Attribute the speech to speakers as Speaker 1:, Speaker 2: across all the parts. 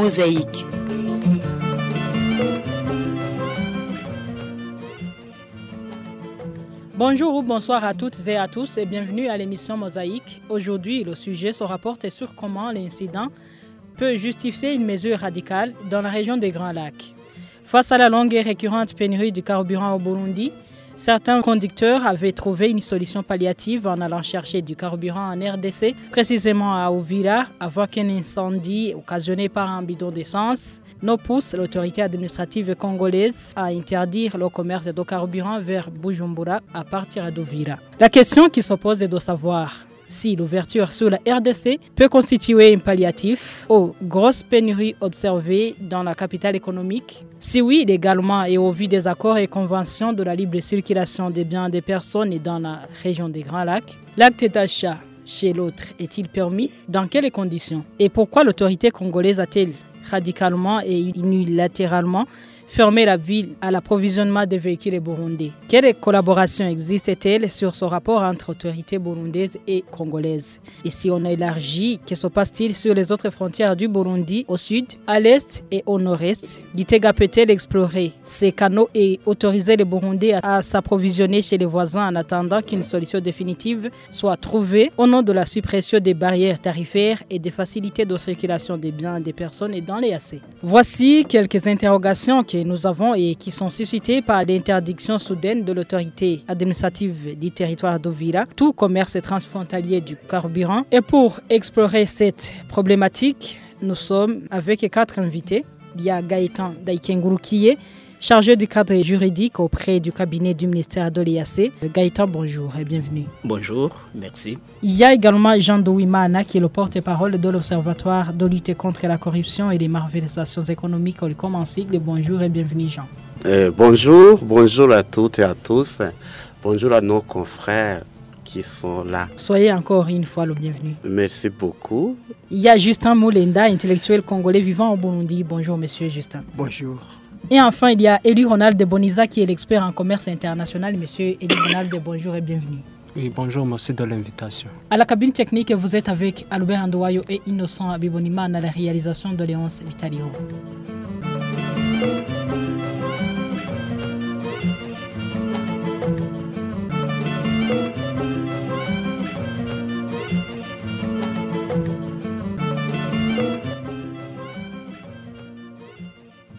Speaker 1: Mosaïque.
Speaker 2: Bonjour ou bonsoir à toutes et à tous et bienvenue à l'émission Mosaïque. Aujourd'hui, le sujet se rapporte sur comment l'incident peut justifier une mesure radicale dans la région des Grands Lacs. Face à la longue et récurrente pénurie du carburant au Burundi, certains conducteurs avaient trouvé une solution palliative en allant chercher du carburant en RDC, précisément à Ouvira, avant qu'un incendie occasionné par un bidon d'essence ne pousse l'autorité administrative congolaise à interdire le commerce de carburant vers Bujumbura à partir d'Ouvira. La question qui se pose est de savoir si l'ouverture sur la RDC peut constituer un palliatif aux grosses pénuries observées dans la capitale économique. Si oui, légalement et au vu des accords et conventions de la libre circulation des biens des personnes et dans la région des Grands Lacs, l'acte d'achat chez l'autre est-il permis? Dans quelles conditions? Et pourquoi l'autorité congolaise a-t-elle radicalement et unilatéralement fermer la ville à l'approvisionnement des véhicules burundais. Quelle collaboration existe-t-elle sur ce rapport entre autorités burundaises et congolaises? Et si on élargit, que se passe-t-il sur les autres frontières du Burundi au sud, à l'est et au nord-est? Gitega peut-elle explorer ces canaux et autoriser les Burundais à, s'approvisionner chez les voisins en attendant qu'une solution définitive soit trouvée au nom de la suppression des barrières tarifaires et des facilités de circulation des biens des personnes et dans les AC Voici quelques interrogations qui nous avons et qui sont suscités par l'interdiction soudaine de l'autorité administrative du territoire d'Ovira, tout commerce transfrontalier du carburant. Et pour explorer cette problématique, nous sommes avec quatre invités. Il y a Gaëtan Daikenguru chargé du cadre juridique auprès du cabinet du ministère de l'IAC. Gaëtan, bonjour et bienvenue.
Speaker 3: Bonjour, merci.
Speaker 2: Il y a également Jean Douimana qui est le porte-parole de l'Observatoire de lutte contre la corruption et les malversations économiques au sigle. Bonjour et bienvenue Jean.
Speaker 4: Euh, bonjour, bonjour à toutes et à tous. Bonjour à nos confrères qui sont là.
Speaker 2: Soyez encore une fois le bienvenu.
Speaker 4: Merci beaucoup.
Speaker 2: Il y a Justin Moulenda, intellectuel congolais vivant au Burundi. Bonjour monsieur Justin.
Speaker 5: Bonjour.
Speaker 2: Et enfin, il y a Eli Ronald de Boniza qui est l'expert en commerce international. Monsieur Eli Ronald, bonjour et bienvenue.
Speaker 6: Oui, bonjour, merci de l'invitation.
Speaker 2: À la cabine technique, vous êtes avec Albert Andouayo et Innocent Abibonima à la réalisation de Léonce Vitalio.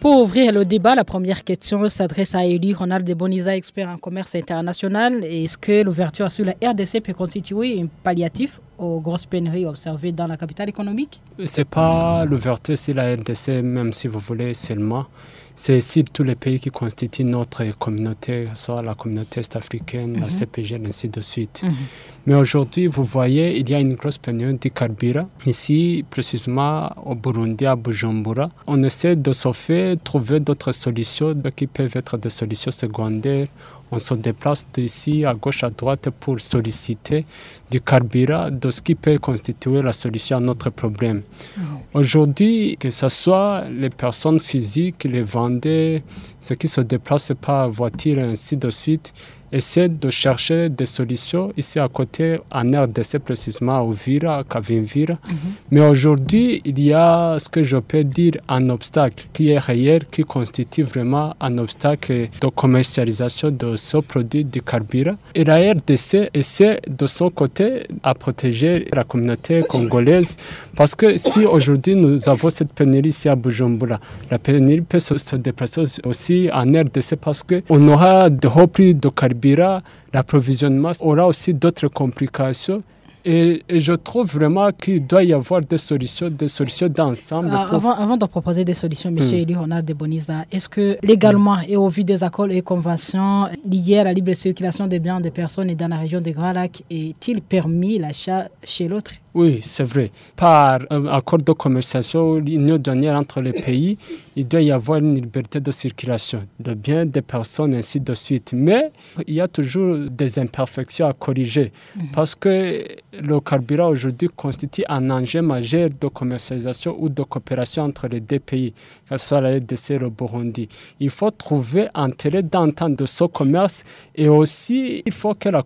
Speaker 2: Pour ouvrir le débat, la première question s'adresse à Eli Ronald de Boniza, expert en commerce international. Est-ce que l'ouverture sur la RDC peut constituer un palliatif aux grosses pénuries observées dans la capitale économique?
Speaker 6: Ce n'est pas l'ouverture sur la RDC, même si vous voulez seulement c'est ici tous les pays qui constituent notre communauté, soit la communauté est-africaine, la mhm. CPG, ainsi de suite. Mhm. Mais aujourd'hui, vous voyez, il y a une grosse pénurie de carburant. Ici, précisément au Burundi, à Bujumbura, on essaie de se faire trouver d'autres solutions qui peuvent être des solutions secondaires on se déplace d'ici à gauche à droite pour solliciter du carburant de ce qui peut constituer la solution à notre problème. Ah Aujourd'hui, que ce soit les personnes physiques, les vendeurs, ceux qui se déplacent par voiture, ainsi de suite, essaie de chercher des solutions ici à côté, en RDC précisément, à Ouvira, à Kavimvira. Mhm. Mais aujourd'hui, il y a ce que je peux dire un obstacle qui est réel, qui constitue vraiment un obstacle de commercialisation de ce produit du carburant. Et la RDC essaie de son côté à protéger la communauté congolaise parce que si aujourd'hui nous avons cette pénurie ici à Bujumbura, la pénurie peut se, déplacer aussi en RDC parce qu'on aura de hauts prix de carburant l'approvisionnement aura aussi d'autres complications. Et, je trouve vraiment qu'il doit y avoir des solutions, des solutions d'ensemble.
Speaker 2: Ah, avant, avant, de proposer des solutions, M. Élu Ronald de Boniza, est-ce que légalement et au vu des accords et conventions liés à la libre circulation des biens des personnes et dans la région des Grands Lacs, est-il permis l'achat chez l'autre?
Speaker 6: Oui, c'est vrai. Par un accord de commercialisation, union douanière entre les pays, il doit y avoir une liberté de circulation de biens, des personnes, ainsi de suite. Mais il y a toujours des imperfections à corriger mhm. parce que le carburant aujourd'hui constitue un enjeu majeur de commercialisation ou de coopération entre les deux pays, que ce soit la RDC et le Burundi. Il faut trouver un terrain d'entente de ce commerce et aussi il faut que la,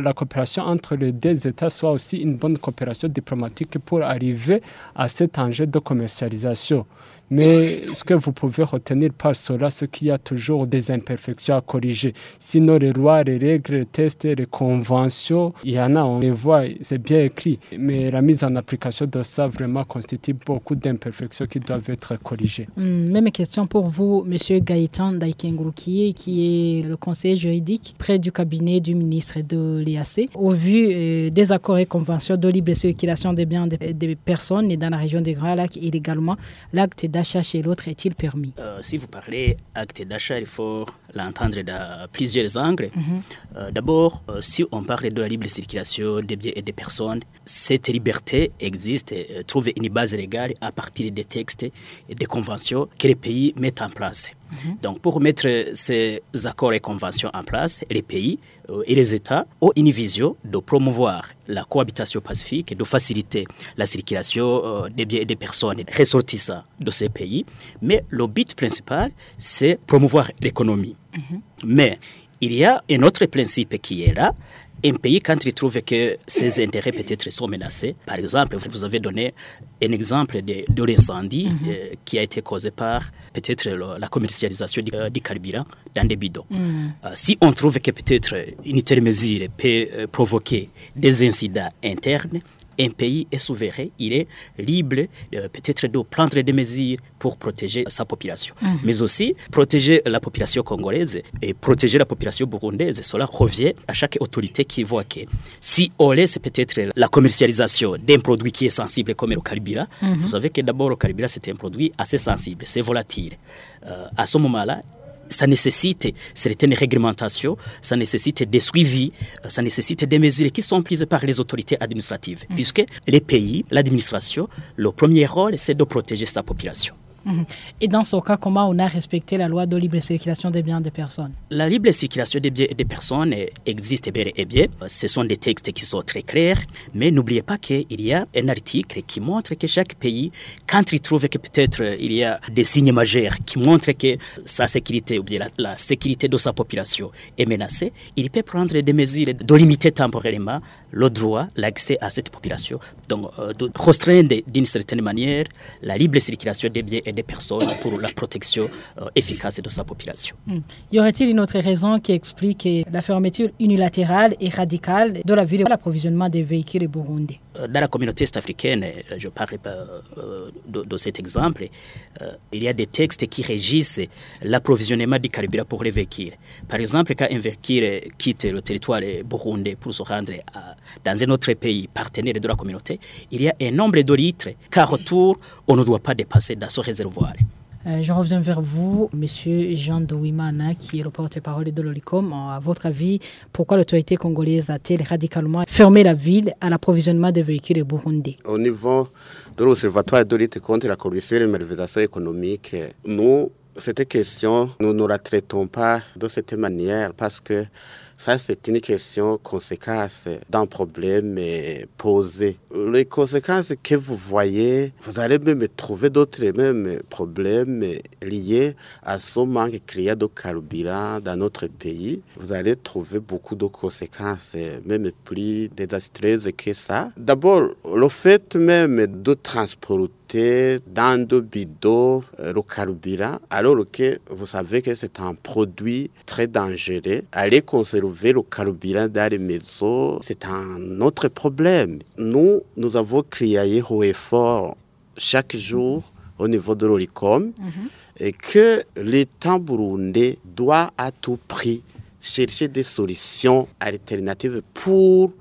Speaker 6: la coopération entre les deux États soit aussi une bonne coopération opérations diplomatiques pour arriver à cet enjeu de commercialisation. Mais ce que vous pouvez retenir par cela, c'est qu'il y a toujours des imperfections à corriger. Sinon, les lois, les règles, les tests, les conventions, il y en a, on les voit, c'est bien écrit. Mais la mise en application de ça vraiment constitue beaucoup d'imperfections qui doivent être corrigées.
Speaker 2: Hmm, même question pour vous, Monsieur Gaëtan Daikengouroukié, qui est le conseiller juridique près du cabinet du ministre de l'IAC. Au vu euh, des accords et conventions de libre circulation des biens des, personnes et dans la région des Grands Lacs également, l'acte d'achat d'achat chez l'autre est-il permis
Speaker 1: euh, Si vous parlez acte d'achat, il faut l'entendre dans plusieurs angles. Mhm. Euh, d'abord, euh, si on parle de la libre circulation des biens et des personnes, cette liberté existe trouve une base légale à partir des textes et des conventions que les pays mettent en place. Mhm. Donc, pour mettre ces accords et conventions en place, les pays euh, et les États ont une vision de promouvoir la cohabitation pacifique et de faciliter la circulation euh, des biens et des personnes ressortissant de ces pays. Mais le but principal, c'est promouvoir l'économie. Mhm. Mais il y a un autre principe qui est là, un pays, quand il trouve que ses intérêts peut-être sont menacés, par exemple, vous avez donné un exemple de, de l'incendie mhm. euh, qui a été causé par peut-être la commercialisation du, euh, carburant dans des bidons. Mhm. Euh, si on trouve que peut-être une telle mesure peut provoquer des incidents internes, un pays est souverain, il est libre euh, peut-être de prendre des mesures pour protéger sa population. Mhm. Mais aussi protéger la population congolaise et protéger la population burundaise. Cela revient à chaque autorité qui voit que si on laisse peut-être la commercialisation d'un produit qui est sensible comme le carburant, mhm. vous savez que d'abord le carburant c'est un produit assez sensible, c'est volatile. Euh, à ce moment-là, ça nécessite certaines réglementations, ça nécessite des suivis, ça nécessite des mesures qui sont prises par les autorités administratives, mm. puisque les pays, l'administration, le premier rôle, c'est de protéger sa population.
Speaker 2: Et dans ce cas, comment on a respecté la loi de libre circulation des biens des personnes?
Speaker 1: La libre circulation des biens des personnes existe bel et bien. Ce sont des textes qui sont très clairs, mais n'oubliez pas qu'il y a un article qui montre que chaque pays, quand il trouve que peut-être il y a des signes majeurs qui montrent que sa sécurité ou bien la, sécurité de sa population est menacée, il peut prendre des mesures de limiter temporairement le droit, l'accès à cette population. Donc, euh, de restreindre d'une certaine manière la libre circulation des biens et des personnes pour la protection euh, efficace de sa population.
Speaker 2: Hmm. Y aurait-il une autre raison qui explique la fermeture unilatérale et radicale de la ville et l'approvisionnement des véhicules burundais?
Speaker 1: Euh, Dans la communauté est-africaine, je parle de, cet exemple, il y a des textes qui régissent l'approvisionnement du carburant pour les véhicules. Par exemple, quand un véhicule quitte le territoire burundais pour se rendre dans un autre pays partenaire de la communauté, il y a un nombre de litres qu'à retour, on ne doit pas dépasser dans ce réservoir.
Speaker 2: Euh, je reviens vers vous, Monsieur Jean Douimana, qui est le porte-parole de l'OLICOM. À votre avis, pourquoi l'autorité congolaise a-t-elle radicalement fermé la ville à l'approvisionnement des véhicules burundais?
Speaker 4: Au niveau de l'Observatoire de lutte contre la corruption et la malversation économique, nous, cette question, nous ne la traitons pas de cette manière parce que ça, c'est une question conséquence d'un problème posé. Les conséquences que vous voyez, vous allez même trouver d'autres mêmes problèmes liés à ce manque criant de carburant dans notre pays. Vous allez trouver beaucoup de conséquences, même plus désastreuses que ça. D'abord, le fait même de transporter dans de bidons euh, le carburant, alors que vous savez que c'est un produit très dangereux. Aller conserver le carburant dans les maisons, c'est un autre problème. Nous, nous avons créé haut et fort chaque jour au niveau de l'ORICOM mhm. et que l'État burundais doit à tout prix chercher des solutions alternatives pour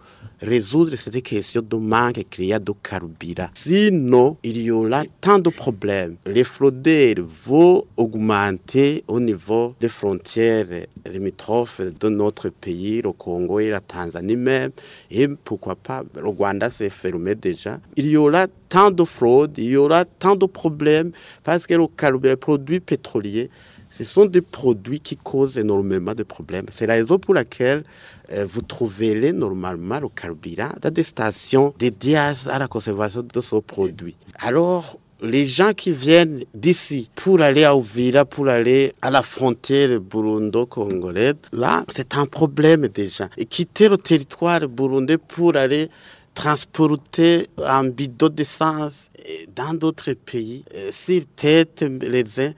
Speaker 4: résoudre cette question de manque criant de carburant. Sinon, il y aura tant de problèmes. Les fraudeurs vont augmenter au niveau des frontières limitrophes de notre pays, le Congo et la Tanzanie même. Et pourquoi pas, le Rwanda s'est fermé déjà. Il y aura tant de fraudes, il y aura tant de problèmes parce que le carburant, les produits pétroliers, ce sont des produits qui causent énormément de problèmes. C'est la raison pour laquelle euh, vous trouverez normalement le carburant dans des stations dédiées à la conservation de ce produit. Alors, les gens qui viennent d'ici pour aller à Ouvira, pour aller à la frontière burundo-congolaise, là, c'est un problème déjà. Et quitter le territoire burundais pour aller transporter un bidon d'essence dans d'autres pays, sur tête les uns,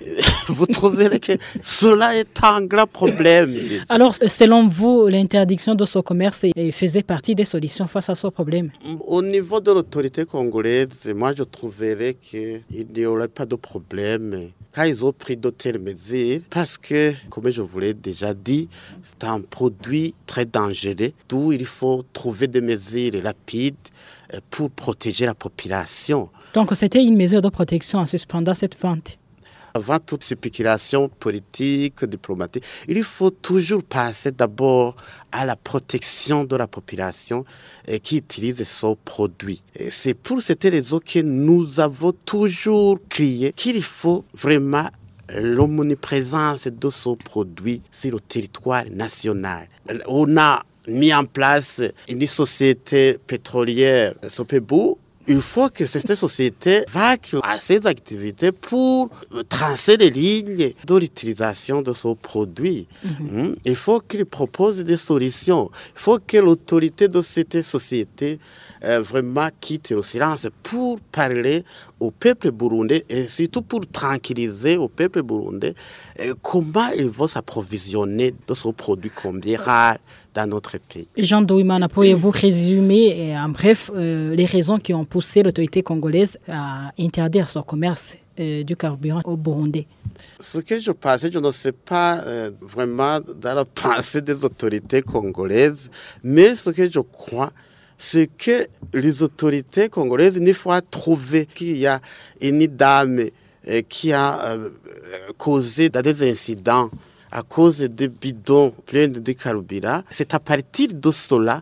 Speaker 4: vous trouverez que cela est un grand problème.
Speaker 2: Alors, selon vous, l'interdiction de ce commerce faisait partie des solutions face à ce problème?
Speaker 4: Au niveau de l'autorité congolaise, moi je trouverais qu'il n'y aurait pas de problème ils ont pris d'autres mesures, parce que, comme je vous l'ai déjà dit, c'est un produit très dangereux, d'où il faut trouver des mesures rapides euh, pour protéger la population.
Speaker 2: Donc c'était une mesure de protection en suspendant cette vente
Speaker 4: avant toute spéculation politique, diplomatique, il faut toujours passer d'abord à la protection de la population euh, qui utilise ce produit. C'est pour cette raison que nous avons toujours crié qu'il faut vraiment l'omniprésence de ce produit sur le territoire national. On a mis en place une société pétrolière, Sopebou, il faut que cette société vaque à ses activités pour tracer les lignes de l'utilisation de ce produit. Mhm. Il faut qu'il propose des solutions. Il faut que l'autorité de cette société euh, vraiment quitte le silence pour parler au peuple burundais et surtout pour tranquilliser au peuple burundais euh, comment ils vont s'approvisionner de ce produit combien rare dans notre pays.
Speaker 2: Jean Douimana, pourriez-vous résumer en bref euh, les raisons qui ont poussé l'autorité congolaise à interdire son commerce du carburant au Burundi
Speaker 4: Ce que je pense, je ne sais pas vraiment dans la pensée des autorités congolaises, mais ce que je crois, c'est que les autorités congolaises, une fois trouvées qu'il y a une dame euh, qui a euh, causé des incidents à cause des bidons pleins de carburant, c'est à partir de cela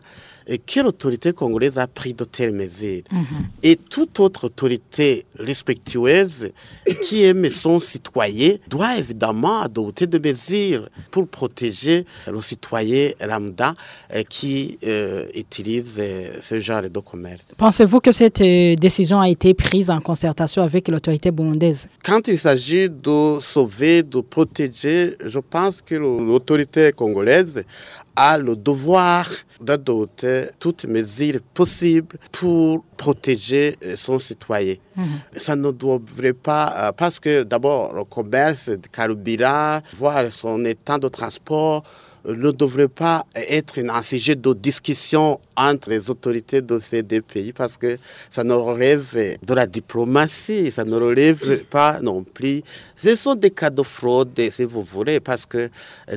Speaker 4: que l'autorité congolaise a pris de telles mesures. Mhm. Et toute autre autorité respectueuse qui aime son citoyen doit évidemment adopter des mesures pour protéger le citoyen lambda euh, qui euh, utilise euh, ce genre de commerce.
Speaker 2: Pensez-vous que cette décision a été prise en concertation avec l'autorité burundaise?
Speaker 4: Quand il s'agit de sauver, de protéger, je pense que l'autorité congolaise a le devoir d'adopter toutes mesures possibles pour protéger euh, son citoyen. Mhm. Ça ne devrait pas, euh, parce que d'abord, le commerce de carburant, voir son état de transport, ne devrait pas être un sujet de discussion entre les autorités de ces deux pays parce que ça ne relève de la diplomatie, ça ne relève pas non plus. Ce sont des cas de fraude, si vous voulez, parce que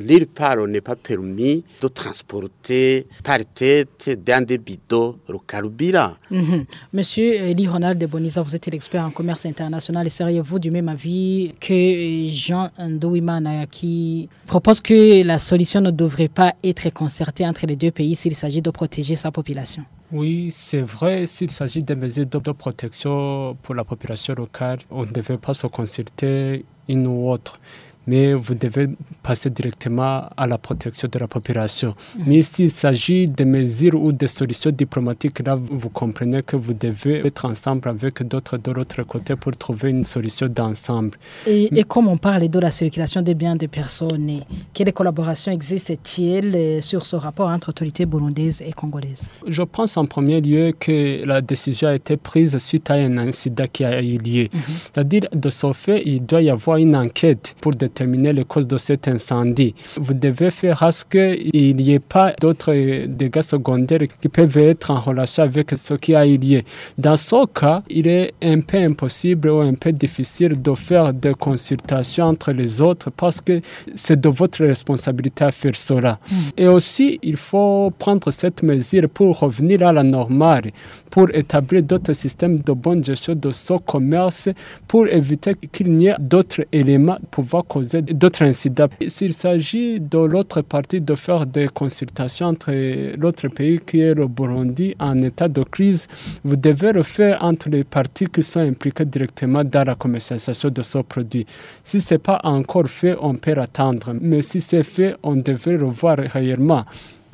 Speaker 4: nulle part on n'est pas permis de transporter par tête dans des bidons le carburant.
Speaker 2: Mhm. Monsieur Elie Ronald de Boniza, vous êtes l'expert en commerce international seriez-vous du même avis que Jean Ndouimana qui propose que la solution ne devrait pas être concertée entre les deux pays s'il s'agit de protéger sa population.
Speaker 6: Oui, c'est vrai, s'il s'agit de mesures de, protection pour la population locale, on ne devait pas se consulter une ou autre mais vous devez passer directement à la protection de la population. Mhm. Mais s'il s'agit de mesures ou de solutions diplomatiques, là, vous comprenez que vous devez être ensemble avec d'autres de l'autre côté pour trouver une solution d'ensemble.
Speaker 2: Et, et, comme on parle de la circulation des biens des personnes, quelle collaboration existe-t-il euh, sur ce rapport entre autorités burundaises et congolaises?
Speaker 6: Je pense en premier lieu que la décision a été prise suite à un incident qui a eu lieu. Mhm. C'est-à-dire, de ce fait, il doit y avoir une enquête pour déterminer déterminer les causes de cet incendie. Vous devez faire à ce qu'il n'y ait pas d'autres dégâts secondaires qui peuvent être en relation avec ce qui a eu lieu. Dans ce cas, il est un peu impossible ou un peu difficile de faire des consultations entre les autres parce que c'est de votre responsabilité à faire cela. Mm. Et aussi, il faut prendre cette mesure pour revenir à la normale, pour établir d'autres systèmes de bonne gestion de ce commerce, pour éviter qu'il n'y ait d'autres éléments pouvant causer d'autres incidents. S'il s'agit de l'autre partie de faire des consultations entre l'autre pays qui est le Burundi en état de crise, vous devez le faire entre les parties qui sont impliquées directement dans la commercialisation de ce produit. Si ce n'est pas encore fait, on peut attendre. Mais si c'est fait, on devrait le voir réellement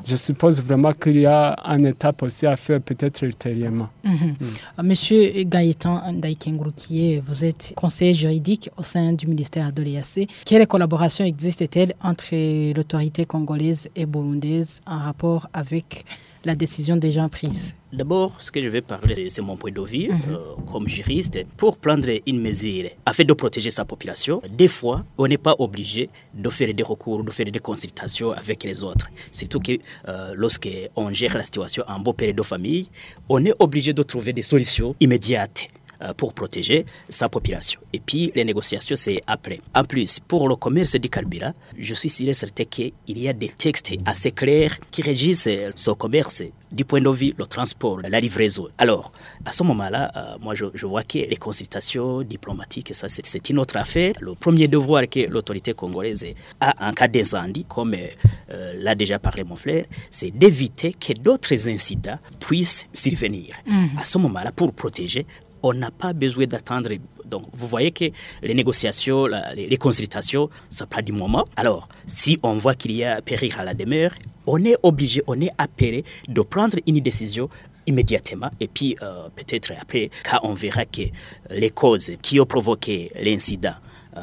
Speaker 6: je suppose vraiment qu'il y a un étape aussi à faire peut-être ultérieurement.
Speaker 2: Mhm. Mm. Monsieur Gaëtan Ndaïkengroukié, vous êtes conseiller juridique au sein du ministère de l'EAC. Quelle collaboration existe-t-elle entre l'autorité congolaise et burundaise en rapport avec la décision déjà prise
Speaker 1: D'abord, ce que je vais parler, c'est mon point de vue euh, comme juriste. Pour prendre une mesure afin de protéger sa population, des fois, on n'est pas obligé de faire des recours, de faire des consultations avec les autres. Surtout que euh, lorsqu'on gère la situation en beau père de famille, on est obligé de trouver des solutions immédiates. Euh, pour protéger sa population. Et puis, les négociations, c'est après. En plus, pour le commerce du carburant, je suis sûr et certain qu'il y a des textes assez clairs qui régissent ce commerce du point de vue le transport, la livraison. Alors, à ce moment-là, euh, moi, je, vois que les consultations diplomatiques, ça, c'est une autre affaire. Le premier devoir que l'autorité congolaise a en cas d'incendie, comme euh, l'a déjà parlé mon frère, c'est d'éviter que d'autres incidents puissent survenir. Mhm. À ce moment-là, pour protéger on n'a pas besoin d'attendre. Donc, vous voyez que les négociations, les, consultations, ça prend du moment. Alors, si on voit qu'il y a péril à la demeure, on est obligé, on est appelé de prendre une décision immédiatement. Et puis, euh, peut-être après, quand on verra que les causes qui ont provoqué l'incident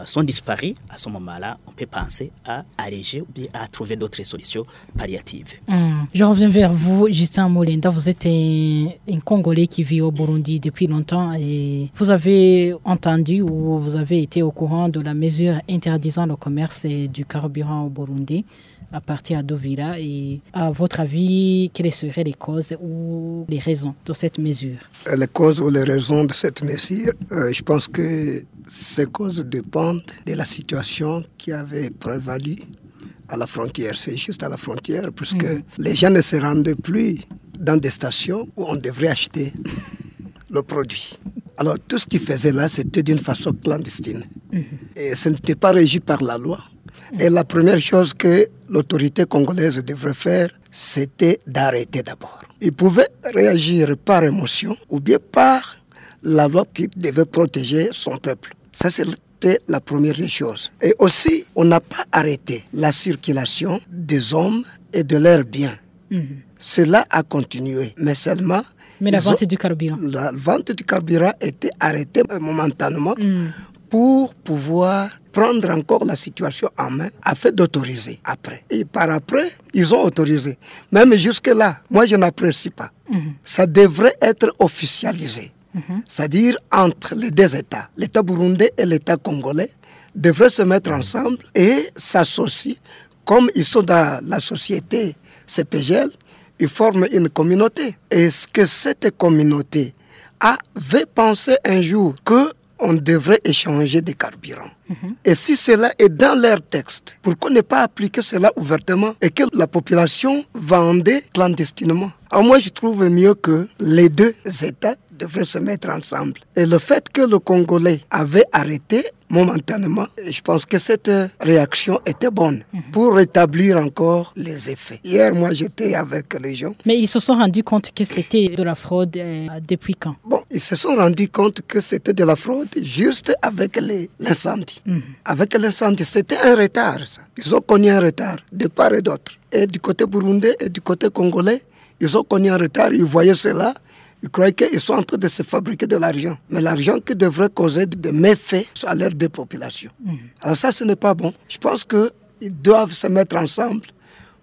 Speaker 1: sont disparus, à ce moment-là, on peut penser à alléger ou à trouver d'autres solutions palliatives.
Speaker 2: Hmm. Je reviens vers vous, Justin Molinda. Vous êtes un, Congolais qui vit au Burundi depuis longtemps et vous avez entendu ou vous avez été au courant de la mesure interdisant le commerce du carburant au Burundi à partir d'Ovira et à votre avis, quelles seraient les causes ou les raisons de cette mesure?
Speaker 3: Les causes ou les raisons de cette mesure, euh, je pense que ces causes dépendent de la situation qui avait prévalu à la frontière. C'est juste à la frontière, puisque mm. les gens ne se rendent plus dans des stations où on devrait acheter le produit. Alors tout ce qu'ils faisaient là, c'était d'une façon clandestine. Mm-hmm. Et ce n'était pas régi par la loi. Et la première chose que l'autorité congolaise devrait faire, c'était d'arrêter d'abord. Ils pouvaient réagir par émotion ou bien par la loi qui devait protéger son peuple. Ça, c'était la première des choses. Et aussi, on n'a pas arrêté la circulation des hommes et de leurs biens. Mhm. Cela a continué, mais seulement...
Speaker 2: Mais la vente du carburant.
Speaker 3: La vente du carburant était arrêtée momentanément mhm. Pour pouvoir prendre encore la situation en main afin d'autoriser après. Et par après, ils ont autorisé. Même jusque-là, moi je n'apprécie pas. Mhm. Ça devrait être officialisé. Mhm. c'est-à-dire entre les deux États, l'État burundais et l'État congolais, devraient se mettre ensemble et s'associer. Comme ils sont dans la société CPGL, ils forment une communauté. Est-ce que cette communauté avait pensé un jour que on devrait échanger des carburants. Et si cela est dans leur texte, pourquoi ne pas appliquer cela ouvertement et que la population vendait clandestinement? Alors moi, je trouve mieux que les deux États devraient se mettre ensemble. Et le fait que le Congolais avait arrêté momentanément, je pense que cette réaction était bonne mhm. pour rétablir encore les effets. Hier, moi, j'étais avec les gens.
Speaker 2: Mais ils se sont rendus compte que c'était de la fraude euh, depuis quand?
Speaker 3: Bon, ils se sont rendus compte que c'était de la fraude juste avec l'incendie. Mhm. Avec l'incendie, c'était un retard. Ils ont connu un retard de part et d'autre. Et du côté burundais et du côté congolais, ils ont connu un retard. Ils voyaient cela ils croyaient qu'ils sont en train de se fabriquer de l'argent. Mais l'argent qui devrait causer des méfaits à l'air des populations. Mhm. Alors ça, ce n'est pas bon. Je pense qu'ils doivent se mettre ensemble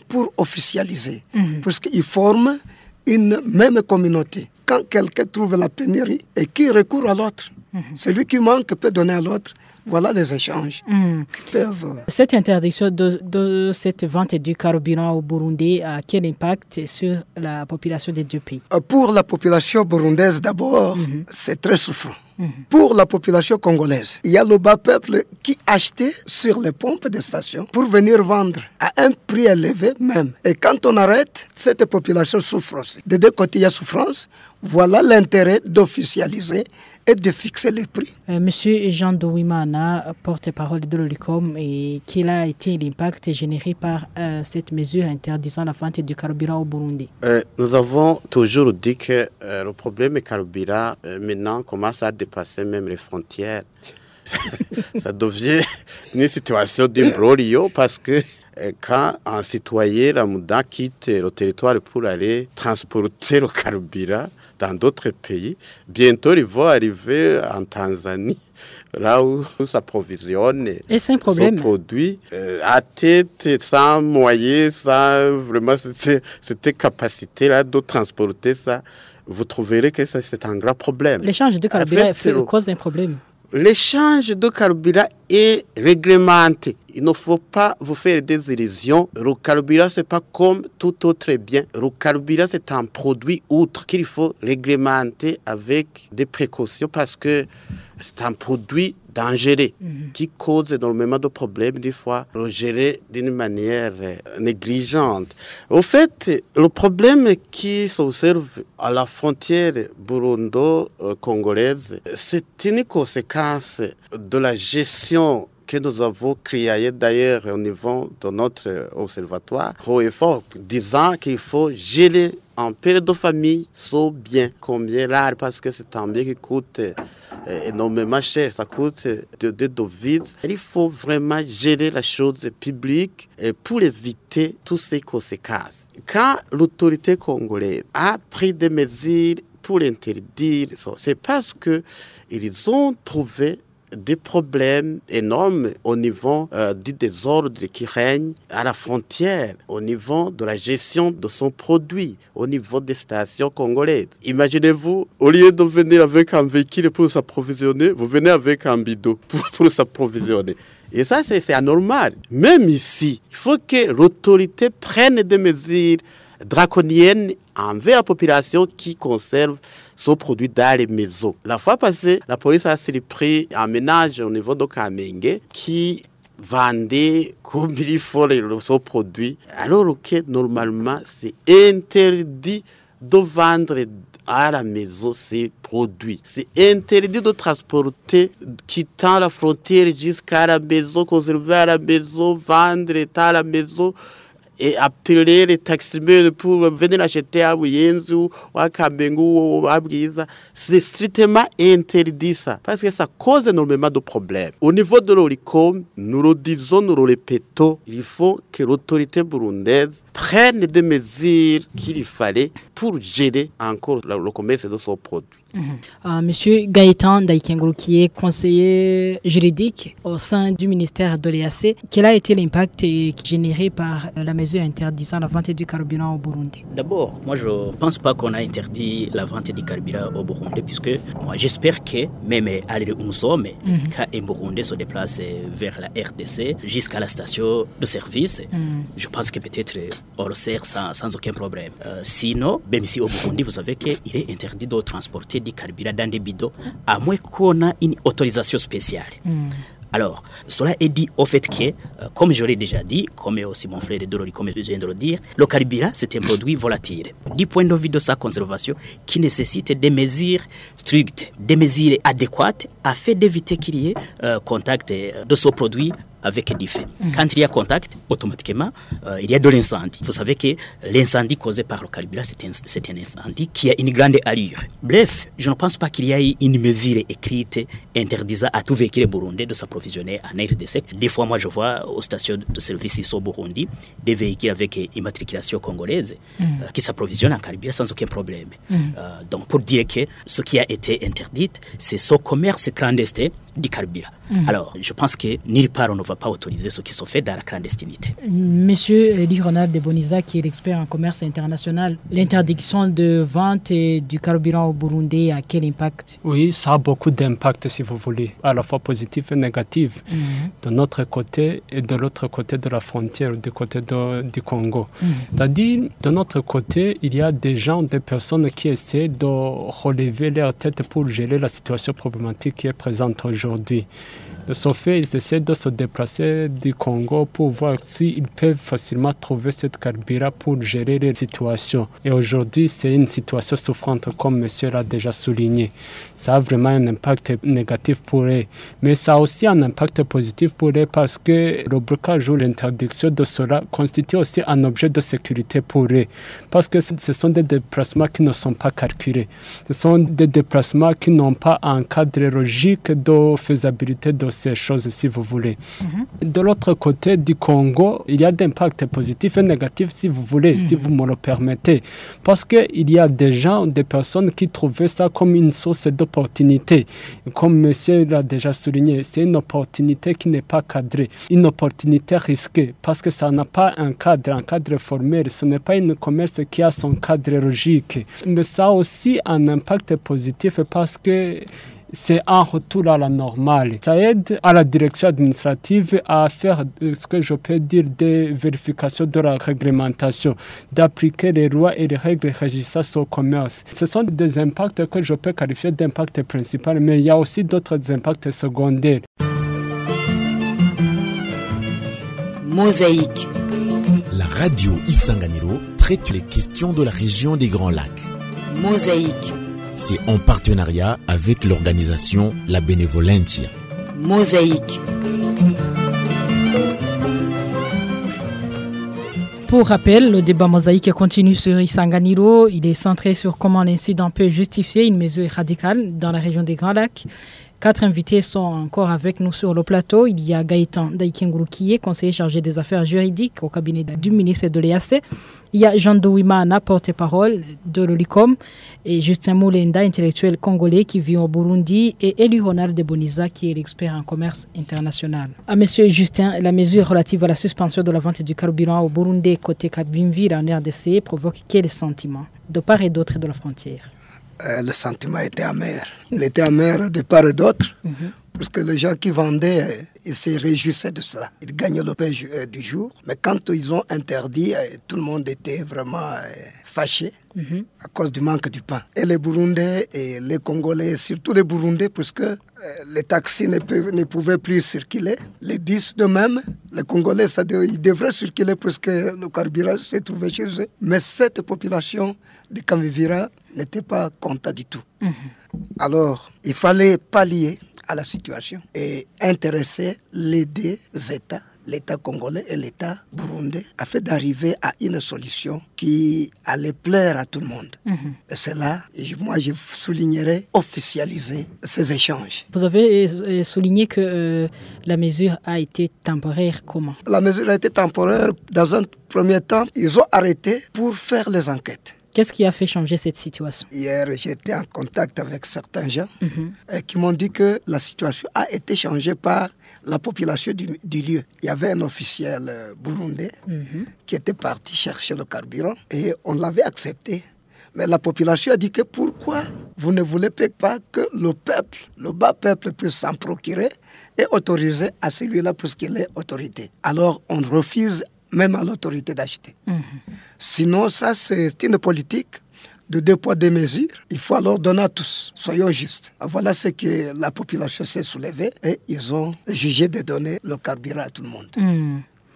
Speaker 3: pour officialiser. Mhm. Parce qu'ils forment une même communauté. Quand quelqu'un trouve la pénurie et qui recourt à l'autre, mhm. celui qui manque peut donner à l'autre. Voilà les échanges hmm. peuvent... Euh,
Speaker 2: cette interdiction de, cette vente du carburant au Burundi a quel impact sur la population des deux pays?
Speaker 3: Euh, Pour la population burundaise d'abord, hmm. c'est très souffrant. Pour la population congolaise, il y a le bas peuple qui achetait sur les pompes des stations pour venir vendre à un prix élevé même. Et quand on arrête, cette population souffre aussi. De deux côtés, il y a souffrance. Voilà l'intérêt d'officialiser et de fixer les prix.
Speaker 2: Euh, monsieur Jean Douimana, porte-parole de l'OLICOM, et quel a été l'impact généré par euh, cette mesure interdisant la vente du carburant au Burundi?
Speaker 4: Euh, Nous avons toujours dit que le problème du carburant maintenant commence à dépasser même les frontières. Ça devient une situation d'imbroglio parce que quand un citoyen lambda quitte le territoire pour aller transporter le carburant, dans d'autres pays. Bientôt, ils vont arriver en Tanzanie là où s'approvisionne
Speaker 2: son
Speaker 4: produit euh, à tête, sans moyens, sans vraiment cette, capacité-là de transporter ça, vous trouverez que c'est un grand problème.
Speaker 2: L'échange de carburant cause un problème.
Speaker 4: L'échange de carburant est réglementé. Il ne faut pas vous faire des illusions. Le carburant, ce n'est pas comme tout autre bien. Le carburant, c'est un produit outre qu'il faut réglementer avec des précautions parce que c'est un produit dangereux mhm. qui cause énormément de problèmes, des fois, gérer d'une manière euh, négligente. Au fait, le problème qui s'observe à la frontière burundo-congolaise, c'est une conséquence de la gestion que nous avons créé d'ailleurs au niveau de notre observatoire, haut et fort, disant qu'il faut gérer en période de famille son bien, combien rare, parce que c'est un bien qui coûte énormément cher, ça coûte de, de devises. Il faut vraiment gérer la chose publique pour éviter toutes ces conséquences. Quand l'autorité congolaise a pris des mesures pour l'interdire, c'est parce qu'ils ont trouvé des problèmes énormes au niveau euh, du désordre qui règne à la frontière, au niveau de la gestion de son produit, au niveau des stations congolaises. Imaginez-vous, au lieu de venir avec un véhicule pour s'approvisionner, vous venez avec un bidon pour, pour s'approvisionner. Et ça, c'est anormal. Même ici, il faut que l'autorité prenne des mesures draconiennes envers la population qui conserve son produit dans les maisons. La fois passée, la police a pris un ménage au niveau de Kamenge qui vendait comme il faut son produit, alors que normalement c'est interdit de vendre à la maison ces produits. C'est interdit de transporter quittant la frontière jusqu'à la maison, conserver à la maison, vendre à la maison et appeler les taximens pour venir acheter à à Kambengu ou à Bwiza, c'est strictement interdit ça, parce que ça cause énormément de problèmes. Au niveau de l'ORICOM, nous le disons, nous le répétons, il faut que l'autorité burundaise prenne des mesures qu'il fallait pour gérer encore le commerce de son produit.
Speaker 2: Euh, monsieur Gaëtan Daikenguru, qui est conseiller juridique au sein du ministère de l'EAC, quel a été l'impact généré par la mesure interdisant la vente du carburant au Burundi?
Speaker 1: D'abord, moi je ne pense pas qu'on a interdit la vente du carburant au Burundi, puisque moi j'espère que même à l'heure où nous sommes, mhm. quand un Burundi se déplace vers la RDC jusqu'à la station de service, mhm. je pense que peut-être on le sert sans, sans aucun problème. Euh, sinon, même si au Burundi, vous savez qu'il est interdit de transporter du carburant dans des bidons, à moins qu'on ait une autorisation spéciale. Hmm. Alors, cela est dit au fait que, euh, comme je l'ai déjà dit, comme aussi mon frère Dorori, comme je viens de le dire, le carburant, c'est un produit volatile. Du point de vue de sa conservation, qui nécessite des mesures strictes, des mesures adéquates, afin d'éviter qu'il y ait euh, contact euh, de ce produit avec des faits. Quand il y a contact, automatiquement, euh, il y a de l'incendie. Vous savez que l'incendie causé par le carburant, c'est un, un, incendie qui a une grande allure. Bref, je ne pense pas qu'il y ait une mesure écrite interdisant à tout véhicule burundais de s'approvisionner en air de sec. Des fois, moi, je vois aux stations de service ici au Burundi des véhicules avec immatriculation congolaise mm. euh, qui s'approvisionnent en carburant sans aucun problème. Mm. Euh, donc, pour dire que ce qui a été interdit, c'est ce commerce clandestin du carburant. Mhm. Alors, je pense que nulle part on ne va pas autoriser ce qui sont fait dans la clandestinité.
Speaker 2: Monsieur Ronald de Boniza, qui est expert en commerce international, l'interdiction de vente du carburant au Burundi a quel impact?
Speaker 6: Oui, ça a beaucoup d'impact, si vous voulez, à la fois positif et négatif, mhm. de notre côté et de l'autre côté de la frontière, du côté du Congo. Mhm. C'est-à-dire, de notre côté, il y a des gens, des personnes qui essaient de relever leur tête pour gérer la situation problématique qui est présente aujourd'hui aujourd'hui. De ce fait, ils essaient de se déplacer du Congo pour voir s'ils peuvent facilement trouver cette carburant pour gérer les situations. Et aujourd'hui, c'est une situation souffrante, comme monsieur l'a déjà souligné. Ça a vraiment un impact négatif pour eux. Mais ça a aussi un impact positif pour eux parce que le blocage ou l'interdiction de cela constitue aussi un objet de sécurité pour eux. Parce que ce sont des déplacements qui ne sont pas calculés. Ce sont des déplacements qui n'ont pas un cadre logique de faisabilité de ces choses, si vous voulez. De l'autre côté du Congo, il y a d'impact positif et négatif, si vous voulez, si vous me le permettez. Parce qu'il y a des gens, des personnes qui trouvaient ça comme une source d'opportunité. Comme monsieur l'a déjà souligné, c'est une opportunité qui n'est pas cadrée, une opportunité risquée, parce que ça n'a pas un cadre, un cadre formel. Ce n'est pas une commerce qui a son cadre logique. Mais ça a aussi un impact positif parce que c'est un retour à la normale. Ça aide à la direction administrative à faire ce que je peux dire des vérifications de la réglementation, d'appliquer les lois et les règles régissant ce commerce. Ce sont des impacts que je peux qualifier d'impact principal, mais il y a aussi d'autres impacts secondaires.
Speaker 5: Mosaïque.
Speaker 7: La radio Isanganiro traite les questions de la région des Grands Lacs.
Speaker 5: Mosaïque.
Speaker 7: C'est en partenariat avec l'organisation La Benevolentia.
Speaker 5: Mosaïque.
Speaker 2: Pour rappel, le débat mosaïque continue sur Isanganiro. Il est centré sur comment l'incident peut justifier une mesure radicale dans la région des Grands Lacs. Quatre invités sont encore avec nous sur le plateau. Il y a Gaëtan Daikenguru qui est conseiller chargé des affaires juridiques au cabinet du ministre de l'EAC. Il y a Jean Douimana, porte-parole de l'OLICOM, et Justin Moulenda, intellectuel congolais qui vit au Burundi, et Eli Ronald de Boniza, qui est l'expert en commerce international. À Monsieur Justin, la mesure relative à la suspension de la vente du carburant au Burundi côté Kabimvira en RDC provoque quel sentiment de part et d'autre de la frontière?
Speaker 3: Le sentiment était amer. Il était amer de part et d'autre, parce que les gens qui vendaient, euh, ils se réjouissaient de cela. Ils gagnaient le pain euh, du jour. Mais quand ils ont interdit, euh, tout le monde était vraiment euh, fâché à cause du manque du pain. Et les Burundais et les Congolais, surtout les Burundais, puisque euh, les taxis ne, peuvent- ne pouvaient plus circuler, les bus de même, les Congolais, ça ils devraient circuler puisque le carburant se trouvait chez eux. Mais cette population de Kamivira n'était pas contente du tout. Alors, il fallait pallier à la situation et intéresser les deux États, l'État congolais et l'État burundais, afin d'arriver à une solution qui allait plaire à tout le monde. Et c'est là, moi je soulignerai, officialiser ces échanges.
Speaker 2: Vous avez euh, souligné que euh, la mesure a été temporaire. Comment?
Speaker 3: La mesure a été temporaire. Dans un premier temps, ils ont arrêté pour faire les enquêtes.
Speaker 2: Qu'est-ce qui a fait changer cette situation
Speaker 3: Hier, j'étais en contact avec certains gens euh, qui m'ont dit que la situation a été changée par la population du, du lieu. Il y avait un officiel euh, burundais qui était parti chercher le carburant et on l'avait accepté. Mais la population a dit que pourquoi vous ne voulez pas que le peuple, le bas peuple puisse s'en procurer et autoriser à celui-là puisqu'il est autorité. Alors on refuse même à l'autorité d'acheter. Sinon, ça, c'est une politique de deux poids, deux mesures. Il faut alors donner à tous. Soyons justes. Voilà ce que la population s'est soulevée et ils ont jugé de donner le carburant à tout le monde.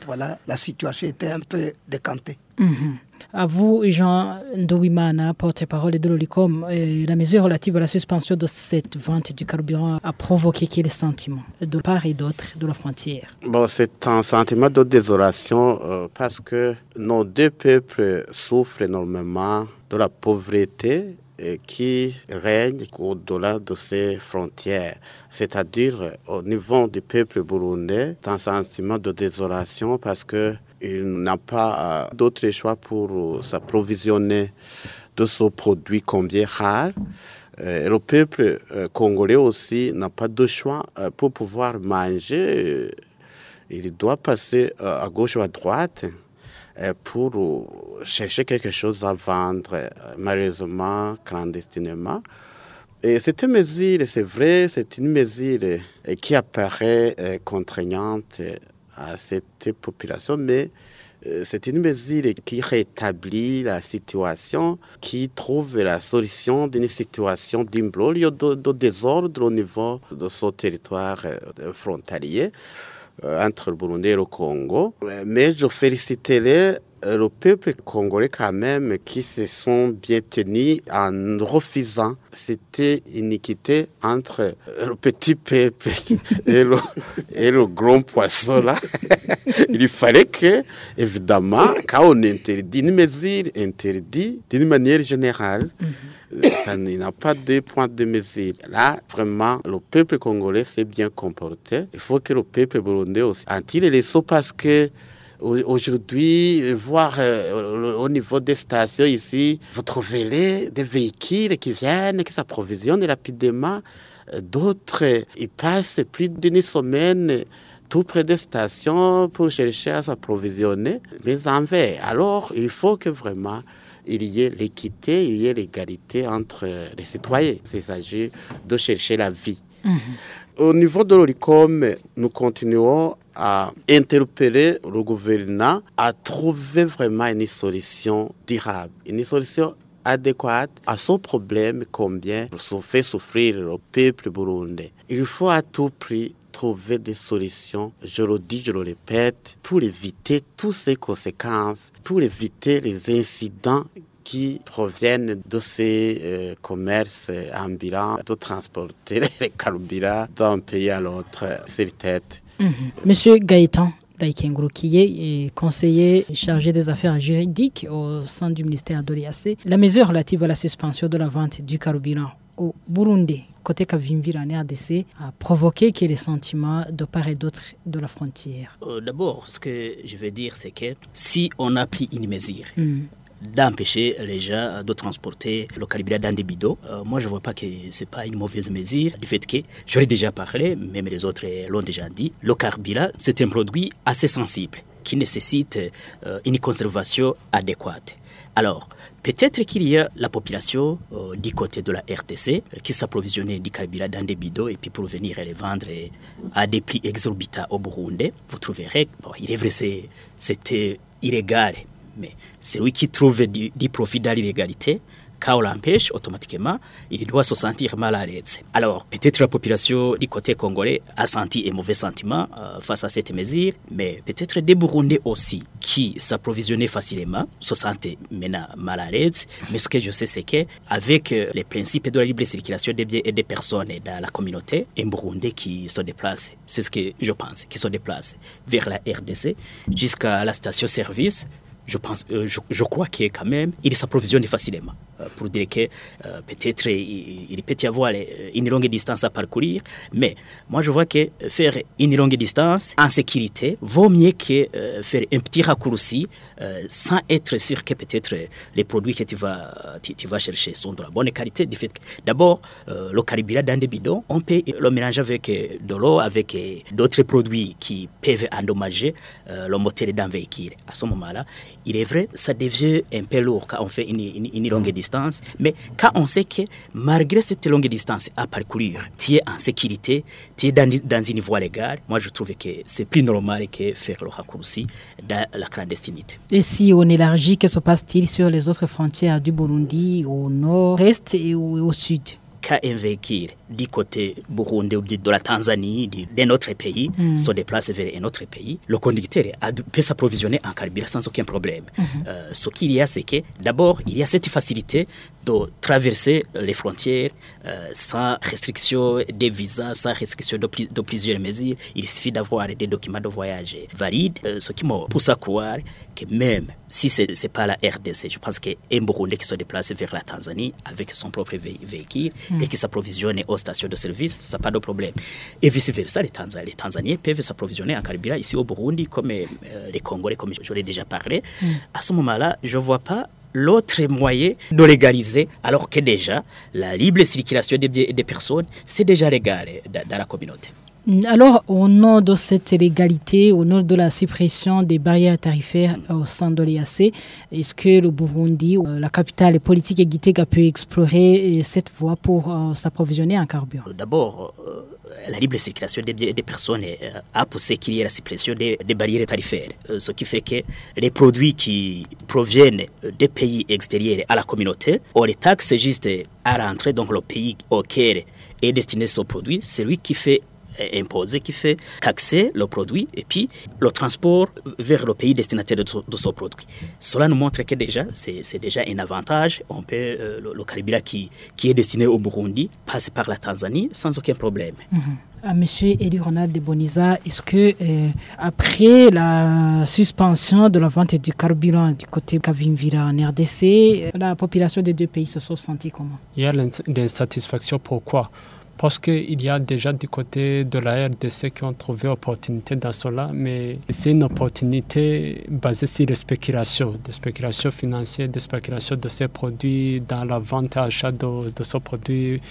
Speaker 3: Voilà, la situation était un peu décantée.
Speaker 2: Mhm. À vous, Jean Ndouimana, porte-parole de l'OLICOM, la mesure relative à la suspension de cette vente du carburant a provoqué quel sentiment de part et d'autre de la frontière
Speaker 4: Bon, c'est un sentiment de désolation euh, parce que nos deux peuples souffrent énormément de la pauvreté qui règne au-delà de ces frontières. C'est-à-dire, euh, au niveau du peuple burundais, un sentiment de désolation parce que il n'a pas euh, d'autre choix pour euh, s'approvisionner de ce produit combien rare. Euh, le peuple congolais aussi n'a pas de choix pour pouvoir manger. il doit passer à gauche ou à droite pour chercher quelque chose à vendre, malheureusement, clandestinement. Et cette mesure, c'est vrai, c'est une mesure qui apparaît contraignante à cette population, mais euh, c'est une mesure qui rétablit la situation, qui trouve la solution d'une situation d'imbroglio, de, désordre au niveau de ce territoire euh, frontalier euh, entre le Burundi et le Congo. Mais je féliciterai le peuple congolais quand même qui se sont bien tenus en refusant. C'était une équité entre euh, le petit peuple et le, et le grand poisson là. Il fallait que, évidemment, quand on interdit une mesure interdite d'une manière générale, euh, ça n'a pas de point de mesure. Là, vraiment, le peuple congolais s'est bien comporté. Il faut que le peuple burundais aussi en tire les leçons parce que aujourd'hui, voir euh, au niveau des stations ici, vous trouvez les- des véhicules qui viennent, qui s'approvisionnent rapidement. Euh, D'autres, ils passent plus d'une semaine tout près des stations pour chercher à s'approvisionner, mais en. Alors, il faut que vraiment il y ait l'équité, il y ait l'égalité entre les citoyens. Il s'agit de chercher la vie. Au niveau de l'ORICOM, nous continuons à interpeller le gouvernement à trouver vraiment une solution durable, une solution adéquate à ce problème combien se fait souffrir le peuple burundais. Il faut à tout prix trouver des solutions, je le dis, je le répète, pour éviter toutes ces conséquences, pour éviter les incidents qui proviennent de ces euh, commerces ambulants, de transporter les carburants d'un pays à l'autre sur tête.
Speaker 2: Monsieur Gaëtan Daïkenguru, qui est conseiller chargé des affaires juridiques au sein du ministère de l'IAC, la mesure relative à la suspension de la vente du carburant au Burundi, côté Kavimvira en RDC, a provoqué que les sentiments de part et d'autre de la frontière.
Speaker 1: Euh, D'abord, ce que je veux dire, c'est que si on a pris une mesure
Speaker 2: Mm.
Speaker 1: D'empêcher les gens de transporter le carburant dans des bidons, euh, moi je ne vois pas que ce n'est pas une mauvaise mesure. Du fait que, j'aurais déjà parlé, même les autres l'ont déjà dit, le carburant, c'est un produit assez sensible qui nécessite euh, une conservation adéquate. Alors, peut-être qu'il y a la population euh, du côté de la RTC euh, qui s'approvisionnait du carburant dans des bidons et puis pour venir les vendre à des prix exorbitants au Burundi. Vous trouverez, bon, il est vrai, c'était illégal, mais celui qui trouve du, profit dans l'illégalité, quand on l'empêche, automatiquement, il doit se sentir mal à l'aise. Alors, peut-être la population du côté congolais a senti un mauvais sentiment euh, face à cette mesure, mais peut-être des Burundais aussi qui s'approvisionnaient facilement se sentaient maintenant mal à l'aise. Mais ce que je sais, c'est qu'avec euh, les principes de la libre circulation des biens et des personnes dans la communauté, un Burundais qui se déplace, c'est ce que je pense, qui se déplace vers la RDC jusqu'à la station-service, je pense, euh, je, crois que quand même, il s'approvisionne facilement. Euh, pour dire que euh, peut-être il, peut y avoir les- une longue distance à parcourir, mais moi je vois que faire une longue distance en sécurité vaut mieux que euh, faire un petit raccourci euh, sans être sûr que peut-être les produits que tu vas, tu, vas chercher sont de la bonne qualité. D'abord, euh, le carburant dans des bidons, on peut le mélanger avec euh, de l'eau, avec euh, d'autres produits qui peuvent endommager euh, le moteur d'un véhicule. À ce moment-là, il est vrai, ça devient un peu lourd quand on fait une, une- une longue distance, mais quand on sait que malgré cette longue distance à parcourir, tu es en sécurité, tu es dans, dans une voie légale, moi je trouve que c'est plus normal que faire le raccourci dans la clandestinité.
Speaker 2: Et si on élargit, que se passe-t-il sur les autres frontières du Burundi, au nord-est et au, au sud?
Speaker 1: Quand un véhicule du côté Burundi ou de la Tanzanie, du- d'un autre pays, se déplace vers un autre pays, le conducteur peut s'approvisionner en carburant sans aucun problème. Euh, ce qu'il y a, c'est que d'abord, il y a cette facilité de traverser les frontières euh, sans restriction des visas, sans restriction de, plusieurs mesures. Il suffit d'avoir des documents de voyage valides, euh, ce qui me pousse à croire que même si ce n'est pas la RDC, je pense qu'un Burundais qui se déplace vers la Tanzanie avec son propre vé- véhicule et qui s'approvisionne aux stations de service, ça n'a pas de problème. Et vice-versa, les, Tanza- les Tanzaniens peuvent s'approvisionner en carburant ici au Burundi, comme euh, les Congolais, comme je, l'ai déjà parlé. À ce moment-là, je ne vois pas l'autre moyen de légaliser, alors que déjà, la libre circulation des des personnes, c'est déjà légal euh, dans la communauté.
Speaker 2: Alors, au nom de cette légalité, au nom de la suppression des barrières tarifaires au sein de l'EAC, est-ce que le Burundi, euh, la capitale politique et Gitega peut explorer euh, cette voie pour euh, s'approvisionner en carburant?
Speaker 1: D'abord, la libre circulation des personnes a poussé qu'il y ait la suppression des, barrières tarifaires, ce qui fait que les produits qui proviennent des pays extérieurs à la communauté, on les taxe juste à rentrer, donc le pays auquel est destiné ce produit, c'est qui fait imposé qui fait taxer le produit et puis le transport vers le pays destinataire de, de ce produit. Cela nous montre que déjà, c'est déjà un avantage. On peut, euh, le, le carburant qui, qui est destiné au Burundi passe par la Tanzanie sans aucun problème.
Speaker 2: à Monsieur Eli Ronald de Boniza, est-ce que euh, après la suspension de la vente du carburant du côté Kavimvira en RDC, euh, la population des deux pays se sont sentis comment?
Speaker 6: Il y a l'insatisfaction. Pourquoi? Parce qu'il y a déjà du côté de la RDC qui ont trouvé opportunité dans cela, mais c'est une opportunité basée sur les spéculations, des spéculations financières, des spéculations de ces produits dans la vente et achat de, de ces produits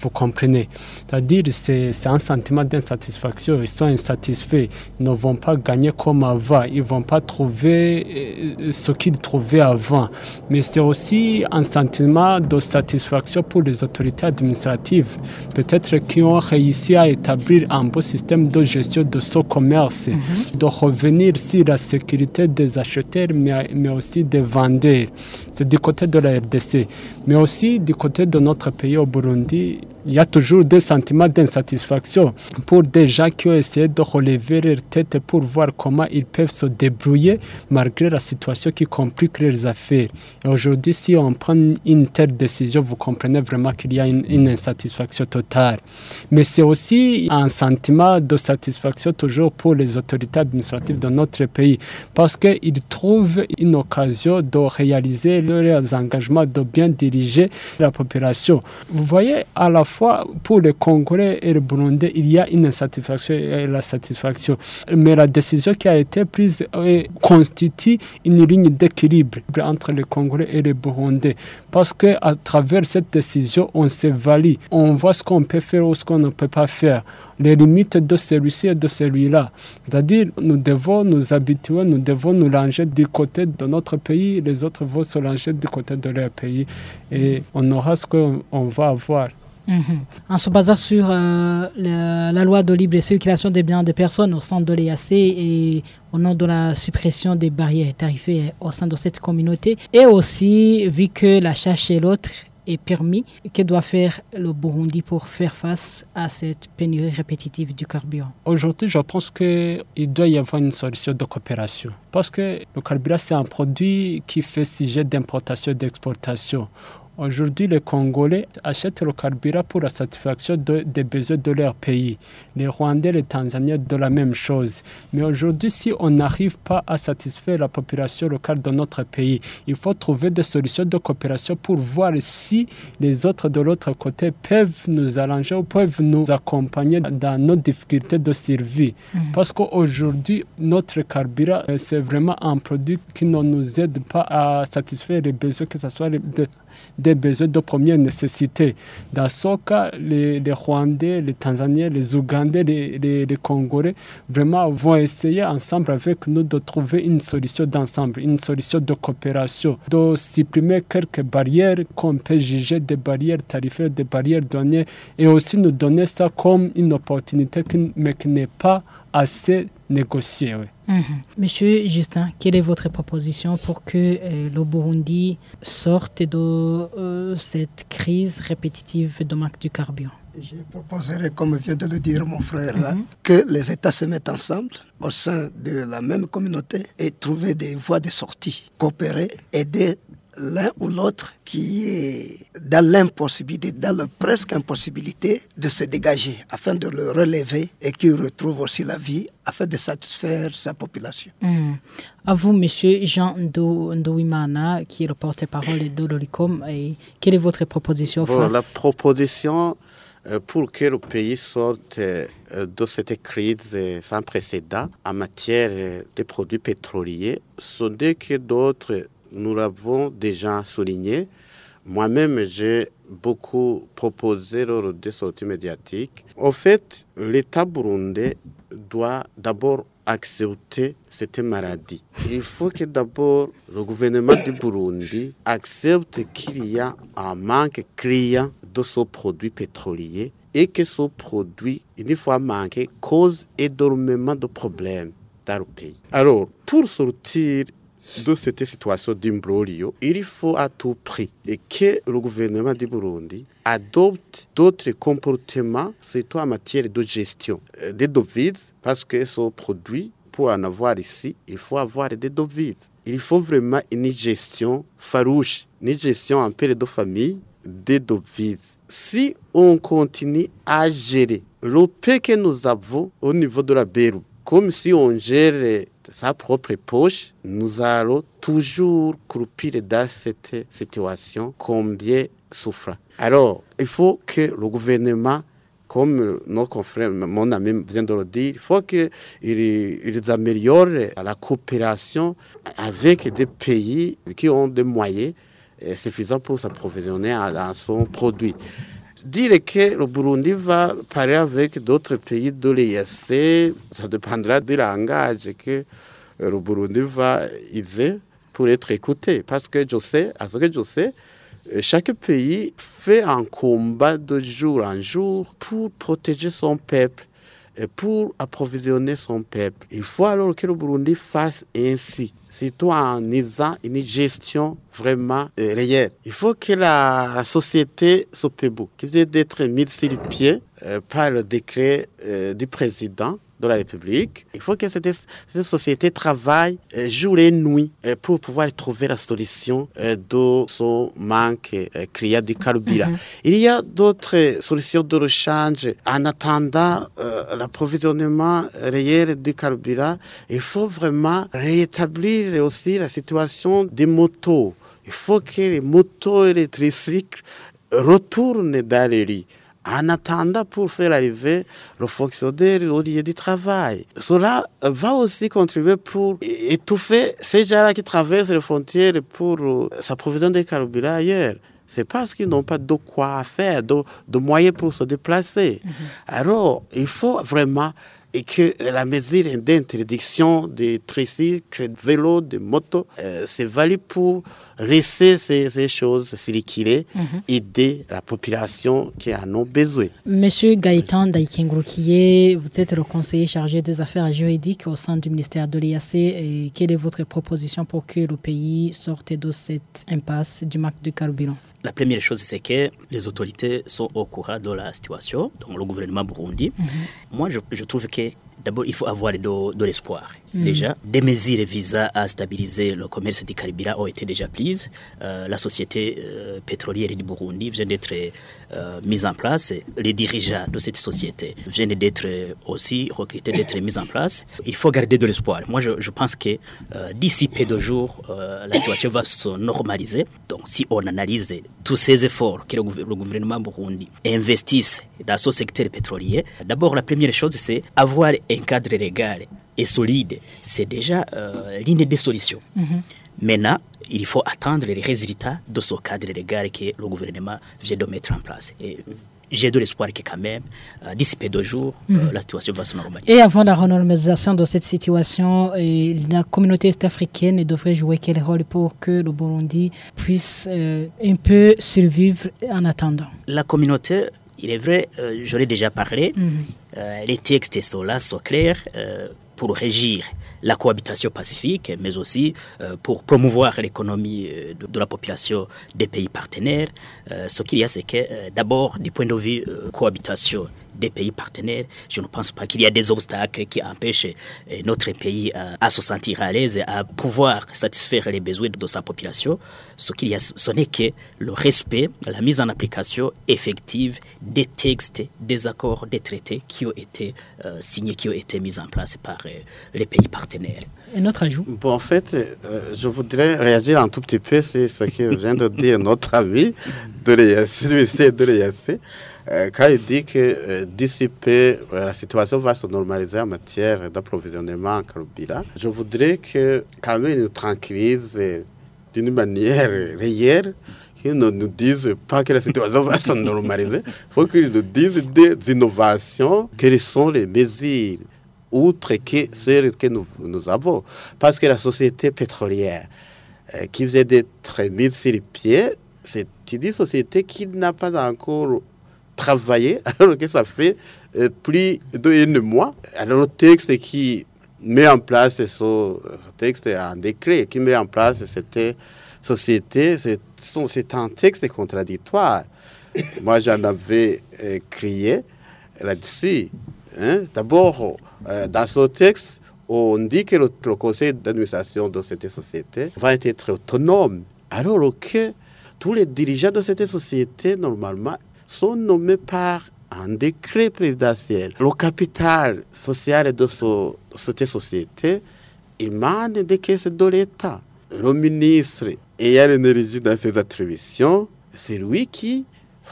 Speaker 6: vous comprenez C'est-à-dire c'est c'est un sentiment d'insatisfaction. Ils sont insatisfaits. Ils ne vont pas gagner comme avant. Ils ne vont pas trouver euh, ce qu'ils trouvaient avant. Mais c'est aussi un sentiment de satisfaction pour les autorités administratives. Peut-être qui ont réussi à établir un beau système de gestion de ce commerce, de revenir sur la sécurité des acheteurs, mais, mais aussi des vendeurs. C'est du côté de la RDC. Mais aussi du côté de notre pays au Burundi, il y a toujours des sentiments d'insatisfaction pour des gens qui ont essayé de relever leur tête pour voir comment ils peuvent se débrouiller malgré la situation qui complique leurs affaires. Et aujourd'hui, si on prend une telle décision, vous comprenez vraiment qu'il y a une, une insatisfaction totale. Mais c'est aussi un sentiment de satisfaction toujours pour les autorités administratives de notre pays parce qu'ils trouvent une occasion de réaliser leurs engagements, de bien diriger la population. Vous voyez, à la fois pour les Congolais et les Burundais, il y a une insatisfaction et la satisfaction. Mais la décision qui a été prise euh, constitue une ligne d'équilibre entre les Congolais et les Burundais. Parce que à travers cette décision, on s'évalue, on voit ce qu'on peut faire ou ce qu'on ne peut pas faire, les limites de celui-ci et de celui-là. C'est-à-dire, nous devons nous habituer, nous devons nous ranger du côté de notre pays, les autres vont se ranger du côté de leur pays. Et on aura ce qu'on on va avoir.
Speaker 2: Mhm. En se basant sur euh, la, loi de libre circulation des biens des personnes au sein de l'EAC et au nom de la suppression des barrières tarifaires au sein de cette communauté, et aussi vu que la charge chez l'autre est permis, que doit faire le Burundi pour faire face à cette pénurie répétitive du carburant
Speaker 6: Aujourd'hui, je pense qu'il doit y avoir une solution de coopération. Parce que le carburant, c'est un produit qui fait sujet d'importation et d'exportation. Aujourd'hui, les Congolais achètent le carburant pour la satisfaction de- des besoins de leur pays. Les Rwandais, les Tanzaniens, de la même chose. Mais aujourd'hui, si on n'arrive pas à satisfaire la population locale de notre pays, il faut trouver des solutions de coopération pour voir si les autres de l'autre côté peuvent nous arranger ou peuvent nous accompagner dans nos difficultés de survie. Parce qu'aujourd'hui, notre carburant, euh, c'est vraiment un produit qui ne nous aide pas à satisfaire les besoins, que ce soit de- des besoins de première nécessité. Dans ce cas, les, Rwandais, les Tanzaniens, les Ougandais, les, les- les Congolais, vraiment vont essayer ensemble avec nous de trouver une solution d'ensemble, une solution de coopération, de supprimer quelques barrières qu'on peut juger des barrières tarifaires, des barrières douanières, et aussi nous donner ça comme une opportunité, mais qui n'est pas assez négociée. oui.
Speaker 2: Mhm. Monsieur Justin, quelle est votre proposition pour que euh, le Burundi sorte de euh, cette crise répétitive de manque du carburant?
Speaker 3: Je proposerais, comme vient de le dire mon frère, là, que les États se mettent ensemble au sein de la même communauté et trouver des voies de sortie, coopérer, aider l'un ou l'autre qui est dans l'impossibilité, dans la presque impossibilité de se dégager afin de le relever et qu'il retrouve aussi la vie afin de satisfaire sa population.
Speaker 2: Mhm. À vous, Monsieur Jean Ndo- Ndouimana, qui est le porte-parole de l'OLICOM, quelle est votre proposition
Speaker 4: Bon, la proposition euh, pour que le pays sorte euh, de cette crise sans précédent en matière euh, de produits pétroliers, ce n'est que d'autres, nous l'avons déjà souligné. Moi-même, j'ai beaucoup proposé lors des sorties médiatiques. En fait, l'État burundais doit d'abord accepter cette maladie. Il faut que d'abord le gouvernement du Burundi accepte qu'il y a un manque criant de ce produit pétrolier et que ce produit, une fois manqué, cause énormément de problèmes dans le pays. Alors, pour sortir de cette situation d'imbroglio, il faut à tout prix et que le gouvernement du Burundi adopte d'autres comportements, surtout en matière de gestion euh, des devises, parce que ce produit, pour en avoir ici, il faut avoir des devises. Il faut vraiment une gestion farouche, une gestion en période de famille des devises. Si on continue à gérer le peu que nous avons au niveau de la Bérou, comme si on gère sa propre poche, nous allons toujours croupir dans cette situation combien souffre. Alors, il faut que le gouvernement comme nos confrères, mon ami vient de le dire, il faut qu'ils la coopération avec des pays qui ont des moyens euh, suffisants pour s'approvisionner dans son produit. Dire que le Burundi va parler avec d'autres pays de l'ESC, ça dépendra du langage que le Burundi va utiliser pour être écouté. Parce que je sais, à ce que je sais, chaque pays fait un combat de jour en jour pour protéger son peuple et pour approvisionner son peuple. Il faut alors que le Burundi fasse ainsi, surtout en ayant une gestion vraiment euh, réelle. Il faut que la, société s'occupe, qui vient d'être mise sur le pied euh, par le décret euh, du président de la République. Il faut que cette, société travaille euh, jour et nuit euh, pour pouvoir trouver la solution euh, de son manque criant du carburant. Mhm. Il y a d'autres solutions de rechange. En attendant l'approvisionnement réel du carburant, il faut vraiment rétablir aussi la situation des motos. Il faut que les motos électriques retournent dans les rues pour faire arriver le fonctionnaire au lieu du travail. Cela va aussi contribuer pour étouffer ces gens-là qui traversent les frontières pour euh, s'approvisionner des carburants ailleurs c'est parce qu'ils n'ont pas de quoi faire, de, de moyens pour se déplacer. Mhm. Alors, il faut vraiment et que la mesure d'interdiction des tricycles, de vélos, de motos, euh, c'est valide pour laisser ces, choses circuler, mm aider la population qui en a besoin.
Speaker 2: Monsieur Gaëtan Daikengroukiye, vous êtes le conseiller chargé des affaires juridiques au sein du ministère de l'IAC. Quelle est votre proposition pour que le pays sorte de cette impasse du manque de carburant?
Speaker 1: La première chose, c'est que les autorités sont au courant de la situation, donc le gouvernement burundi. Mhm. Moi, je, je, trouve que d'abord, il faut avoir de, l'espoir. Mm. Déjà, des mesures visant à stabiliser le commerce du carburant ont été déjà prises. Euh, la société euh, pétrolière du Burundi vient d'être euh, mise en place. Les dirigeants de cette société viennent d'être aussi recrutés, d'être mis en place. Il faut garder de l'espoir. Moi, je, pense que d'ici peu de jours, la situation va se normaliser. Donc, si on analyse tous ces efforts que le, le gouvernement burundi investisse dans ce secteur pétrolier, d'abord, la première chose, c'est avoir un cadre légal et solide, c'est déjà euh, l'une des solutions. Mhm. Maintenant, il faut attendre les résultats de ce cadre légal que le gouvernement vient de mettre en place. Et j'ai de l'espoir que quand même, euh, d'ici peu de jours, euh, mhm. la situation va se normaliser.
Speaker 2: Et avant la renormalisation de cette situation, la communauté est-africaine devrait jouer quel rôle pour que le Burundi puisse un peu survivre en attendant?
Speaker 1: La communauté il est vrai, euh, j'en ai déjà parlé, mhm. euh, les textes sont là, sont clairs euh, pour régir la cohabitation pacifique, mais aussi pour promouvoir l'économie de, la population des pays partenaires. ce qu'il y a, c'est que d'abord, du point de vue cohabitation, des pays partenaires, je ne pense pas qu'il y a des obstacles qui empêchent euh, notre pays à, se sentir à l'aise et à pouvoir satisfaire les besoins de sa population. Ce qu'il y a, ce n'est que le respect, la mise en application effective des textes, des accords, des traités qui ont été euh, signés, qui ont été mis en place par euh, les pays partenaires.
Speaker 2: Et notre ajout
Speaker 4: Bon, en fait, je voudrais réagir un tout petit peu sur ce que vient de dire notre ami de l'ESC. Euh, quand il dit que euh, d'ici euh, la situation va se normaliser en matière d'approvisionnement en carburant, je voudrais que quand même nous tranquillise d'une manière réelle qu'ils ne nous disent pas que la situation va se normaliser. Il faut qu'ils nous disent des innovations, quelles sont les mesures, outre que celles que nous, avons. Parce que la société pétrolière, qui faisait d'être mise sur les pieds, c'est une société qui n'a pas encore travailler alors que ça fait euh, plus d'un mois. Alors le texte qui met en place ce, texte, un décret qui met en place cette société, c'est un texte contradictoire. Moi, j'en avais euh, crié là-dessus. Hein. D'abord, euh, dans ce texte, on dit que le, conseil d'administration de cette société va être autonome, alors que tous les dirigeants de cette société, normalement, sont nommés par un décret présidentiel. Le capital social de cette société émane des caisses de l'État. Le ministre ayant l'énergie dans ses attributions, c'est lui qui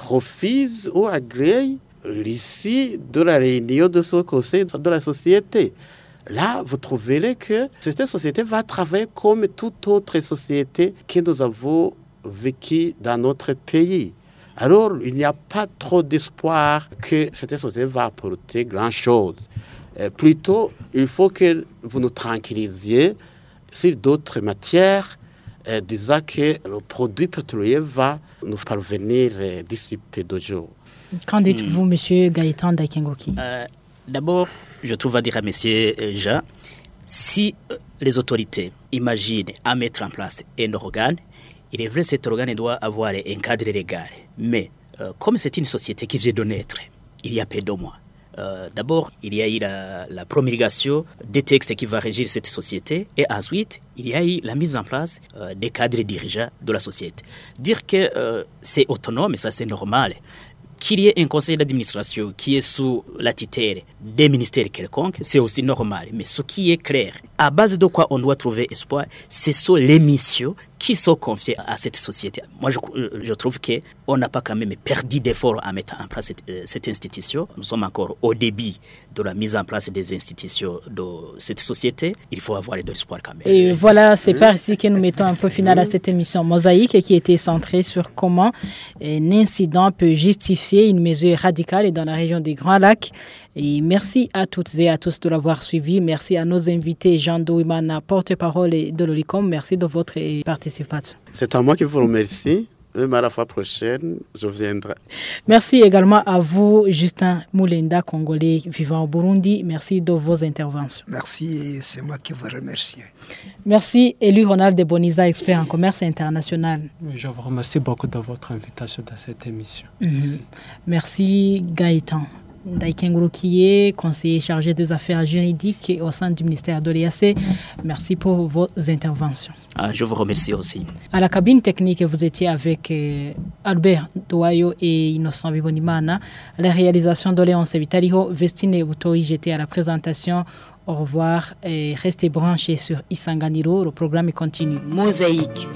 Speaker 4: refuse ou agrée l'issue de la réunion de ce conseil de la société. Là, vous trouverez que cette société va travailler comme toute autre société que nous avons vécue dans notre pays. Alors, il n'y a pas trop d'espoir que cette société va apporter grand-chose. Euh, plutôt, il faut que vous nous tranquillisiez sur d'autres matières, euh, disant que le produit pétrolier va nous parvenir euh, d'ici peu de jours.
Speaker 2: Qu'en dites-vous, M. Gaëtan Daikengoki
Speaker 1: D'abord, je trouve à dire à M. Jean, si les autorités imaginent à mettre en place un organe, il est vrai cet organe doit avoir un cadre légal. Mais comme c'est une société qui vient de naître, il y a peu de mois, euh, d'abord, il y a eu la, promulgation des textes qui vont régir cette société et ensuite, il y a eu la mise en place euh, des cadres dirigeants de la société. Dire que euh, c'est autonome, ça c'est normal. Qu'il y ait un conseil d'administration qui est sous la tutelle des ministères quelconques, c'est aussi normal. Mais ce qui est clair, à base de quoi on doit trouver espoir, ce sont les missions qui sont confiés à cette société. Moi, je, je trouve qu'on n'a pas quand même perdu d'efforts à mettre en place cette, euh, cette, institution. Nous sommes encore au début de la mise en place des institutions de cette société. Il faut avoir de l'espoir quand même.
Speaker 2: Et voilà, c'est par ici que nous mettons un peu final à cette émission Mosaïque qui était centrée sur comment un incident peut justifier une mesure radicale dans la région des Grands Lacs. Et merci à toutes et à tous de l'avoir suivi. Merci à nos invités, Jean Douimana, porte-parole de l'OLICOM. Merci de votre participation.
Speaker 4: C'est à moi qui vous remercie. Même à la fois prochaine, je viendrai.
Speaker 2: Merci également à vous, Justin Moulenda, Congolais vivant au Burundi. Merci de vos interventions.
Speaker 3: Merci c'est moi qui vous remercie.
Speaker 2: Merci, Élu Ronald de Boniza, expert en commerce international.
Speaker 6: Je vous remercie beaucoup de votre invitation dans cette émission.
Speaker 2: Merci, Merci Gaëtan. Daikenguru qui conseiller chargé des affaires juridiques au sein du ministère de l'IAC. Merci pour vos interventions.
Speaker 1: Ah, je vous remercie aussi.
Speaker 2: À la cabine technique, vous étiez avec euh, Albert Douayo et Innocent Bibonimana. La réalisation de Léon Vitaliho, Vestine Boutoui, j'étais à la présentation. Au revoir et restez branchés sur Isanganiro. Le programme continue.
Speaker 5: Mosaïque.